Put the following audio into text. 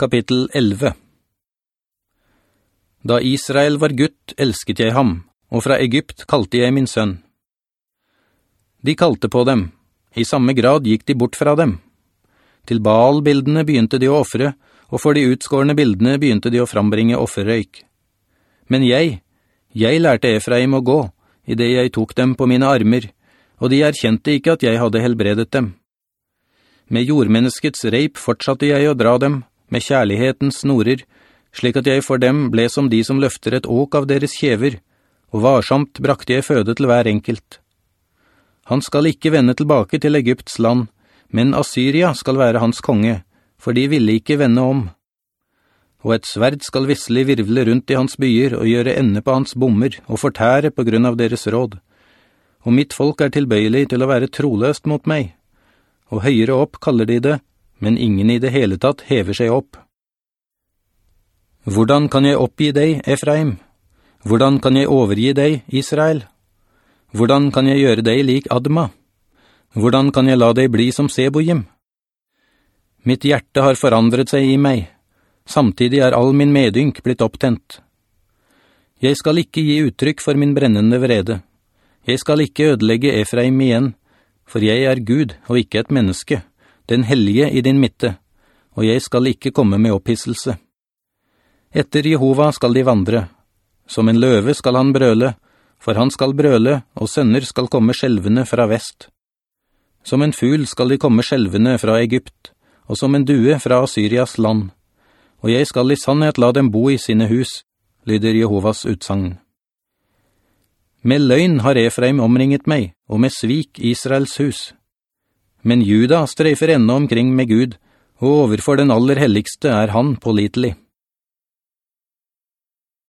Kapittel 11 Da Israel var gutt, elsket jeg ham, og fra Egypt kalte jeg min sønn. De kalte på dem, i samme grad gikk de bort fra dem. Til Baal-bildene begynte de å offre, og for de utskårende bildene begynte de å frambringe offerrøyk. Men jeg, jeg lærte Efraim å gå, i det jeg tok dem på mine armer, og de erkjente ikke at jeg hadde helbredet dem. Med jordmenneskets reip fortsatte jeg å dra dem, med kjærlighetens snorer, slik at jeg for dem ble som de som løfter et åk av deres kjever, og varsomt brakte jeg føde til hver enkelt. Han skal ikke vende tilbake til Egypts land, men Assyria skal være hans konge, for de ville ikke vende om. Og et sverd skal visselig virvle rundt i hans byer og gjøre ende på hans bommer og fortære på grunn av deres råd. Og mitt folk er tilbøyelig til å være troløst mot meg. Og høyere opp kaller de det, men ingen i det hele tatt hever seg opp. Hvordan kan jeg oppgi deg, Efraim? Hvordan kan jeg overgi deg, Israel? Hvordan kan jeg gjøre deg lik Adma? Hvordan kan jeg la deg bli som Seboim? Mitt hjerte har forandret seg i meg, samtidig er all min medynk blitt opptent. Jeg skal ikke gi uttrykk for min brennende vrede. Jeg skal ikke ødelegge Efraim igjen, for jeg er Gud og ikke et menneske den hellige i din midte, og jeg skal ikke komme med opphisselse. Etter Jehova skal de vandre. Som en løve skal han brøle, for han skal brøle, og sønner skal komme skjelvende fra vest. Som en ful skal de komme skjelvende fra Egypt, og som en due fra Assyrias land. Og jeg skal i sannhet la dem bo i sine hus, lyder Jehovas utsagn. Med løgn har Efraim omringet meg, og med svik Israels hus. Men Juda streifer enda omkring med Gud, og overfor den aller helligste er han pålitelig.